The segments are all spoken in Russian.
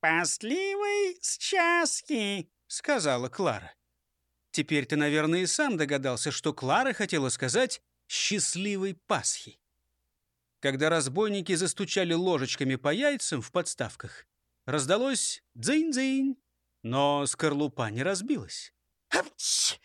«Пастливый счастье», — сказала Клара. Теперь ты, наверное, и сам догадался, что Клара хотела сказать «счастливой Пасхи». Когда разбойники застучали ложечками по яйцам в подставках, раздалось «дзынь-дзынь», но скорлупа не разбилась. «Апч!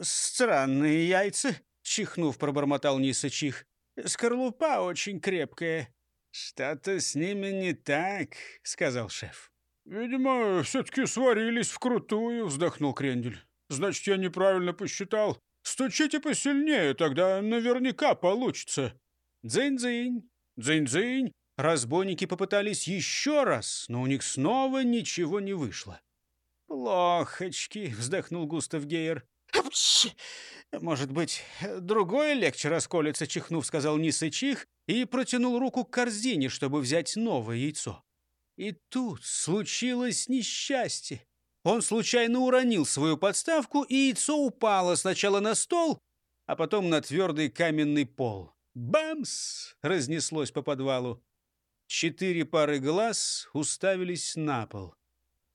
Странные яйца!» — чихнув, пробормотал Ниса Чих. «Скорлупа очень крепкая». «Что-то с ними не так», — сказал шеф. «Видимо, все-таки сварились вкрутую», — вздохнул Крендель. «Значит, я неправильно посчитал. Стучите посильнее, тогда наверняка получится». Дзынь-дзынь, дзынь-дзынь. Разбойники попытались еще раз, но у них снова ничего не вышло. «Плохочки», — вздохнул Густав Гейер. «Может быть, другое легче расколется», — чихнув, сказал Ниса Чих и протянул руку к корзине, чтобы взять новое яйцо. И тут случилось несчастье. Он случайно уронил свою подставку, и яйцо упало сначала на стол, а потом на твердый каменный пол. «Бамс!» — разнеслось по подвалу. Четыре пары глаз уставились на пол.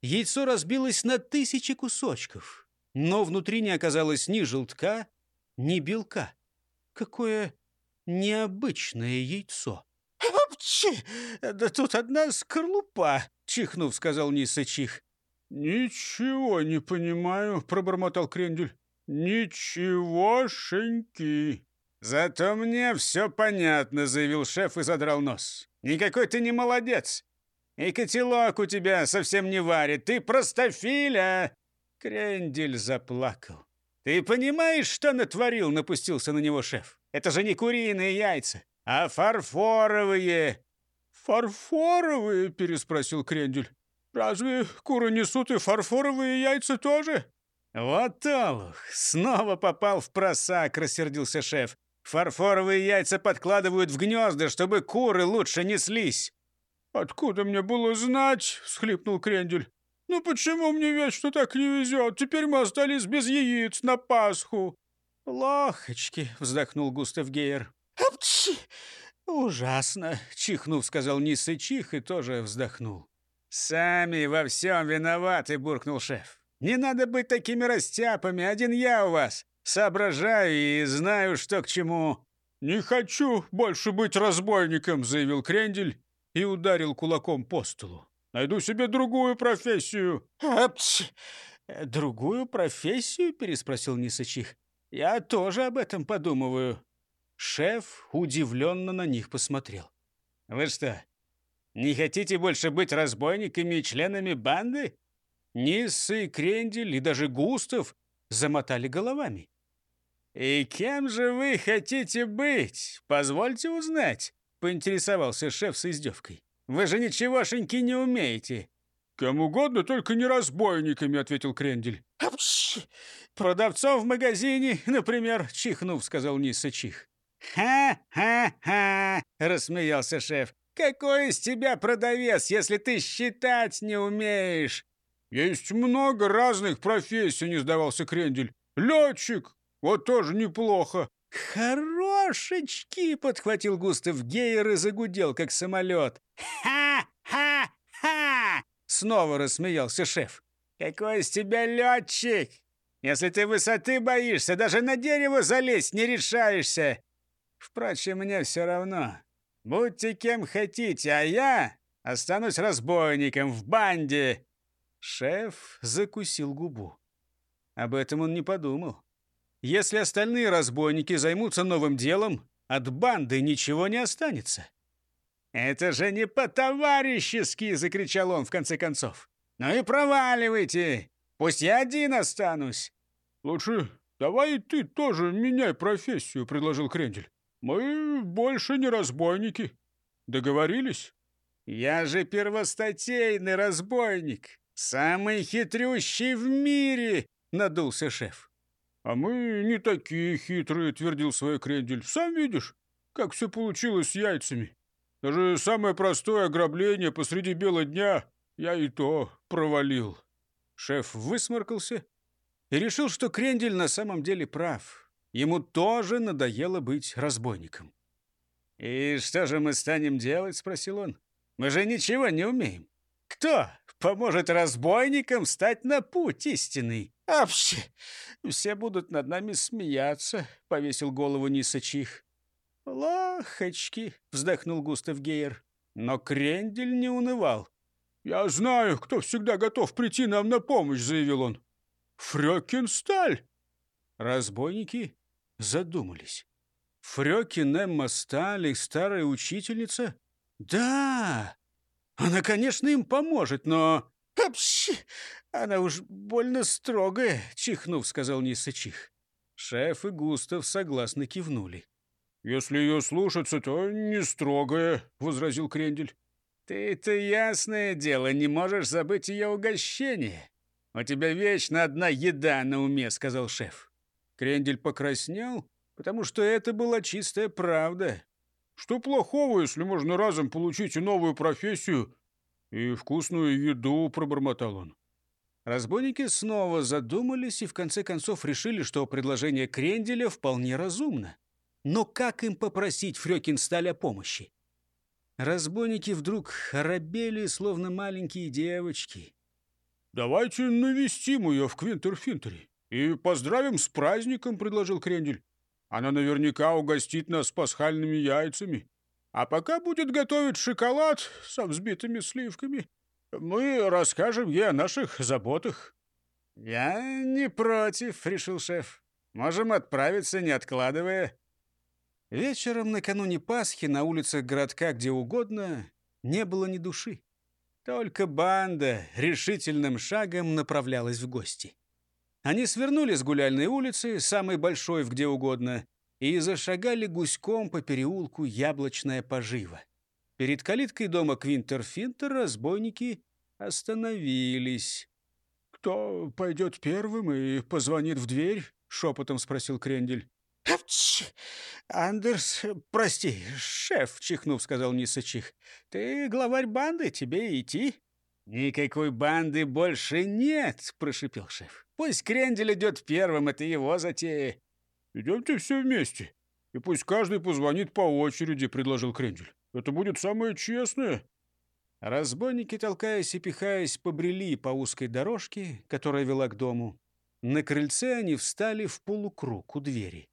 Яйцо разбилось на тысячи кусочков, но внутри не оказалось ни желтка, ни белка. Какое необычное яйцо! «Апчи! Да тут одна скорлупа!» — чихнув, сказал Ниса Чих. «Ничего не понимаю», — пробормотал Крендель. «Ничегошеньки!» «Зато мне все понятно», — заявил шеф и задрал нос. «Никакой ты не молодец. И котелок у тебя совсем не варит. Ты простофиля!» Крендель заплакал. «Ты понимаешь, что натворил?» — напустился на него шеф. «Это же не куриные яйца, а фарфоровые!» «Фарфоровые?» — переспросил Крендель. «Разве куры несут и фарфоровые яйца тоже?» «Вот олух! Снова попал в просак!» — рассердился шеф. «Фарфоровые яйца подкладывают в гнезда, чтобы куры лучше неслись!» «Откуда мне было знать?» — всхлипнул Крендель. «Ну почему мне вечно так не везет? Теперь мы остались без яиц на Пасху». «Лохочки!» — вздохнул Густав Гейер. «Апчи! Ужасно!» — чихнув, сказал Нисы Чих и тоже вздохнул. «Сами во всем виноваты!» — буркнул шеф. «Не надо быть такими растяпами, один я у вас. Соображаю и знаю, что к чему». «Не хочу больше быть разбойником», — заявил Крендель и ударил кулаком по столу. «Найду себе другую профессию». «Апчи! Другую профессию?» — переспросил Нисачих. «Я тоже об этом подумываю». Шеф удивленно на них посмотрел. «Вы что, не хотите больше быть разбойниками и членами банды?» Ниссы, Крендель и даже Густав замотали головами. «И кем же вы хотите быть? Позвольте узнать» поинтересовался шеф с издевкой. «Вы же ничегошеньки не умеете!» «Кем угодно, только не разбойниками», — ответил Крендель. «Апш! Продавцом в магазине, например», — чихнув, сказал Ниса Чих. «Ха-ха-ха!» — рассмеялся шеф. «Какой из тебя продавец, если ты считать не умеешь?» «Есть много разных профессий», — не сдавался Крендель. «Летчик, вот тоже неплохо». «Хорошечки!» — подхватил Густав Гейер и загудел, как самолет. «Ха-ха-ха!» — снова рассмеялся шеф. «Какой из тебя летчик! Если ты высоты боишься, даже на дерево залезть не решаешься! Впрочем, мне все равно. Будьте кем хотите, а я останусь разбойником в банде!» Шеф закусил губу. Об этом он не подумал. Если остальные разбойники займутся новым делом, от банды ничего не останется. «Это же не по-товарищески!» — закричал он в конце концов. «Ну и проваливайте! Пусть я один останусь!» «Лучше давай и ты тоже меняй профессию», — предложил Крендель. «Мы больше не разбойники. Договорились?» «Я же первостатейный разбойник, самый хитрющий в мире!» — надулся шеф. «А мы не такие хитрые», — твердил свой крендель. «Сам видишь, как все получилось с яйцами. Даже самое простое ограбление посреди бела дня я и то провалил». Шеф высморкался и решил, что крендель на самом деле прав. Ему тоже надоело быть разбойником. «И что же мы станем делать?» — спросил он. «Мы же ничего не умеем. Кто поможет разбойникам стать на путь истинный? Вообще, все будут над нами смеяться, повесил голову Нисачих. Лохочки, вздохнул Густав Гейер. Но Крендель не унывал. «Я знаю, кто всегда готов прийти нам на помощь», — заявил он. «Фрёкинсталь!» Разбойники задумались. Фрёкин Эмма Сталь, старая учительница? Да, она, конечно, им поможет, но... Вообще, она уж больно строгая, чихнув, сказал Нисычих. Шеф и Густав согласно кивнули. «Если ее слушаться, то не строгая», — возразил Крендель. «Ты-то, ясное дело, не можешь забыть ее угощение. У тебя вечно одна еда на уме», — сказал шеф. Крендель покраснел, потому что это была чистая правда. «Что плохого, если можно разом получить и новую профессию, и вкусную еду?» — пробормотал он. Разбойники снова задумались и в конце концов решили, что предложение Кренделя вполне разумно. Но как им попросить Фрёкинсталь о помощи? Разбойники вдруг оробели, словно маленькие девочки. «Давайте навестим ее в Квинтерфинтере и поздравим с праздником», — предложил Крендель. «Она наверняка угостит нас пасхальными яйцами. А пока будет готовить шоколад со взбитыми сливками, мы расскажем ей о наших заботах». «Я не против», — решил шеф. «Можем отправиться, не откладывая». Вечером накануне Пасхи на улицах городка где угодно не было ни души. Только банда решительным шагом направлялась в гости. Они свернули с гуляльной улицы, самой большой в где угодно, и зашагали гуськом по переулку Яблочная пожива. Перед калиткой дома Квинтер-Финтер разбойники остановились. «Кто пойдет первым и позвонит в дверь?» — шепотом спросил Крендель. Андерс, прости, шеф, чихнув, сказал Нисачих. Ты главарь банды, тебе идти. Никакой банды больше нет, прошипел шеф. Пусть Крендель идет первым, это его затея. Идемте все вместе. И пусть каждый позвонит по очереди, предложил Крендель. Это будет самое честное. Разбойники, толкаясь и пихаясь, побрели по узкой дорожке, которая вела к дому. На крыльце они встали в полукруг у двери.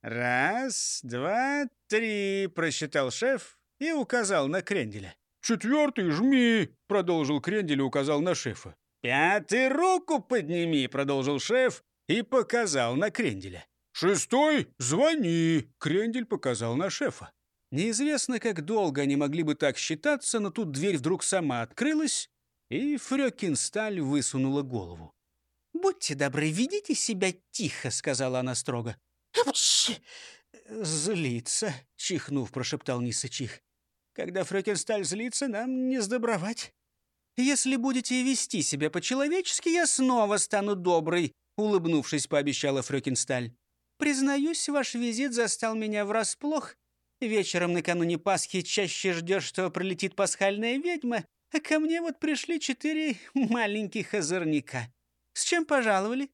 «Раз, два, три», — просчитал шеф и указал на Кренделя. «Четвертый жми», — продолжил Крендель и указал на шефа. «Пятый руку подними», — продолжил шеф и показал на Кренделя. «Шестой звони», — Крендель показал на шефа. Неизвестно, как долго они могли бы так считаться, но тут дверь вдруг сама открылась, и Фрёкинсталь высунула голову. «Будьте добры, ведите себя тихо», — сказала она строго. «Злится», — чихнув, прошептал Нисычих. «Когда Фрёкинсталь злится, нам не сдобровать». «Если будете вести себя по-человечески, я снова стану доброй», — улыбнувшись, пообещала Фрёкинсталь. «Признаюсь, ваш визит застал меня врасплох. Вечером накануне Пасхи чаще ждешь, что пролетит пасхальная ведьма, а ко мне вот пришли четыре маленьких озорника. С чем пожаловали?»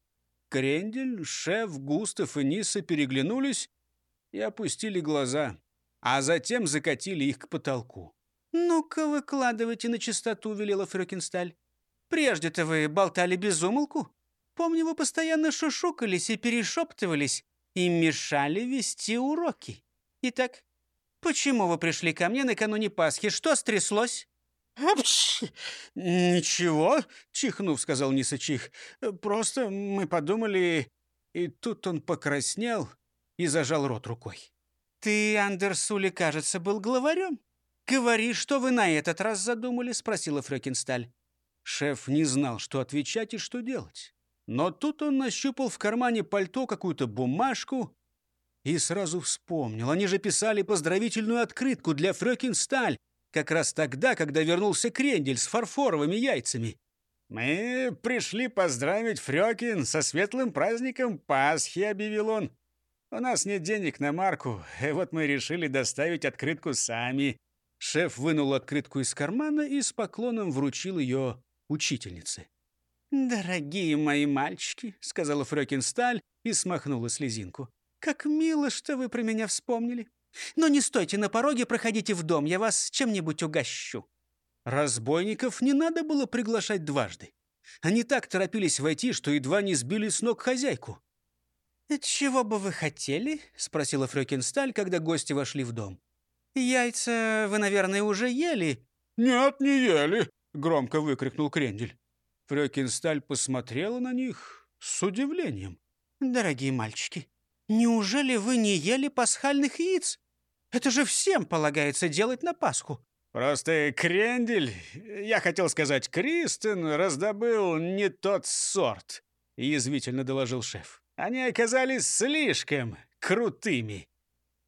Крендель, шеф, Густав и Ниса переглянулись и опустили глаза, а затем закатили их к потолку. «Ну-ка, выкладывайте на чистоту», — велела Фрёкинсталь. «Прежде-то вы болтали без умолку. Помню, вы постоянно шушукались и перешептывались и мешали вести уроки. Итак, почему вы пришли ко мне накануне Пасхи? Что стряслось?» «Ничего», — чихнув, сказал Нисачих. «Просто мы подумали...» И тут он покраснел и зажал рот рукой. «Ты, Андерсули, кажется, был главарем. Говори, что вы на этот раз задумали?» — спросила Фрёкинсталь. Шеф не знал, что отвечать и что делать. Но тут он нащупал в кармане пальто какую-то бумажку и сразу вспомнил. Они же писали поздравительную открытку для Фрёкинсталь как раз тогда, когда вернулся Крендель с фарфоровыми яйцами. «Мы пришли поздравить Фрёкин со светлым праздником Пасхи», — объявил он. «У нас нет денег на марку, и вот мы решили доставить открытку сами». Шеф вынул открытку из кармана и с поклоном вручил ее учительнице. «Дорогие мои мальчики», — сказала Фрёкин Сталь и смахнула слезинку. «Как мило, что вы про меня вспомнили. Но не стойте на пороге, проходите в дом, я вас чем-нибудь угощу». Разбойников не надо было приглашать дважды. Они так торопились войти, что едва не сбили с ног хозяйку. «Чего бы вы хотели?» — спросила Фрёкинсталь, когда гости вошли в дом. «Яйца вы, наверное, уже ели?» «Нет, не ели!» — громко выкрикнул Крендель. Фрёкинсталь посмотрела на них с удивлением. «Дорогие мальчики, неужели вы не ели пасхальных яиц? Это же всем полагается делать на Пасху». «Просто Крендель, я хотел сказать, Кристен раздобыл не тот сорт», — язвительно доложил шеф. «Они оказались слишком крутыми».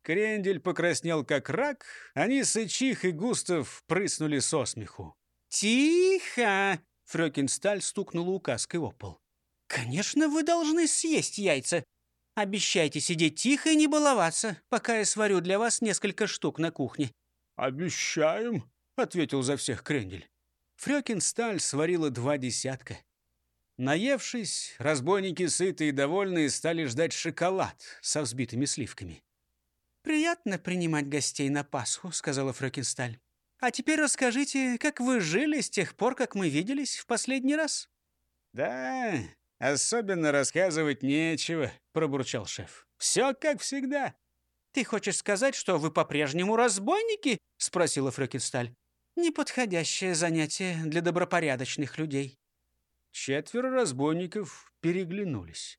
Крендель покраснел как рак, они Сычих и Густав прыснули со смеху. «Тихо!» — Фрёкинсталь стукнула указкой о пол. «Конечно, вы должны съесть яйца. Обещайте сидеть тихо и не баловаться, пока я сварю для вас несколько штук на кухне. «Обещаем», — ответил за всех Крендель. Фрёкинсталь сварила два десятка. Наевшись, разбойники сытые и довольные стали ждать шоколад со взбитыми сливками. «Приятно принимать гостей на Пасху», — сказала Фрёкинсталь. «А теперь расскажите, как вы жили с тех пор, как мы виделись в последний раз?» «Да, особенно рассказывать нечего», — пробурчал шеф. «Все как всегда». «Ты хочешь сказать, что вы по-прежнему разбойники?» — спросила Фрёкинсталь. «Неподходящее занятие для добропорядочных людей». Четверо разбойников переглянулись.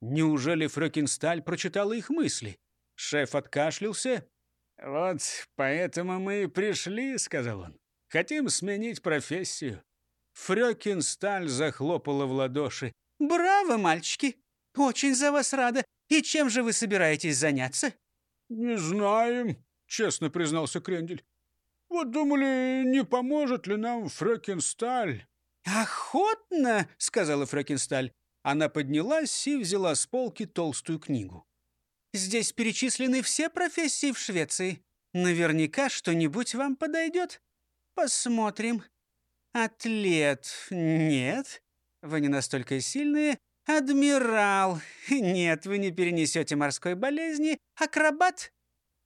Неужели Фрёкинсталь прочитала их мысли? Шеф откашлялся. «Вот поэтому мы и пришли», — сказал он. «Хотим сменить профессию». Фрёкинсталь захлопала в ладоши. «Браво, мальчики! Очень за вас рада. И чем же вы собираетесь заняться?» «Не знаем», — честно признался Крендель. «Вот думали, не поможет ли нам Фрёкинсталь?» «Охотно!» — сказала Фрёкинсталь. Она поднялась и взяла с полки толстую книгу. «Здесь перечислены все профессии в Швеции. Наверняка что-нибудь вам подойдет. Посмотрим. Атлет — нет. Вы не настолько сильные. Адмирал. Нет, вы не перенесете морской болезни. Акробат.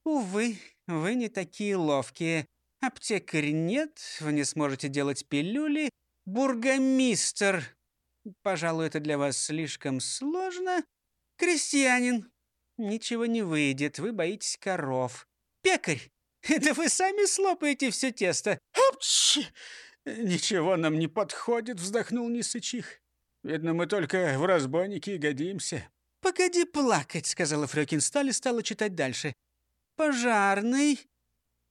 Увы, вы не такие ловкие. Аптекарь нет, вы не сможете делать пилюли. Бургомистр. Пожалуй, это для вас слишком сложно. Крестьянин. Ничего не выйдет, вы боитесь коров. Пекарь. Это вы сами слопаете все тесто. Ничего нам не подходит, вздохнул Нисычих. Видно, мы только в разбойники и годимся. «Погоди плакать», — сказала Фрёкинсталь и стала читать дальше. «Пожарный».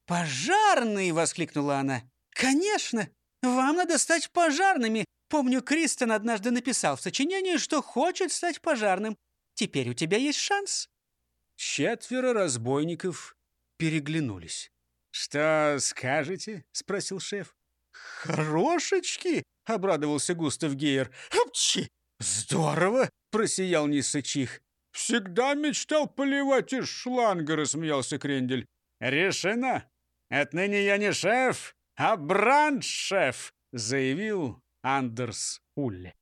«Пожарный!» — воскликнула она. «Конечно! Вам надо стать пожарными. Помню, Кристен однажды написал в сочинении, что хочет стать пожарным. Теперь у тебя есть шанс». Четверо разбойников переглянулись. «Что скажете?» — спросил шеф. «Хорошечки!» — обрадовался Густав Гейер. «Апчи! Здорово!» — просиял Нисычих. «Всегда мечтал поливать из шланга», — рассмеялся Крендель. «Решено! Отныне я не шеф, а бранд-шеф!» — заявил Андерс Улле.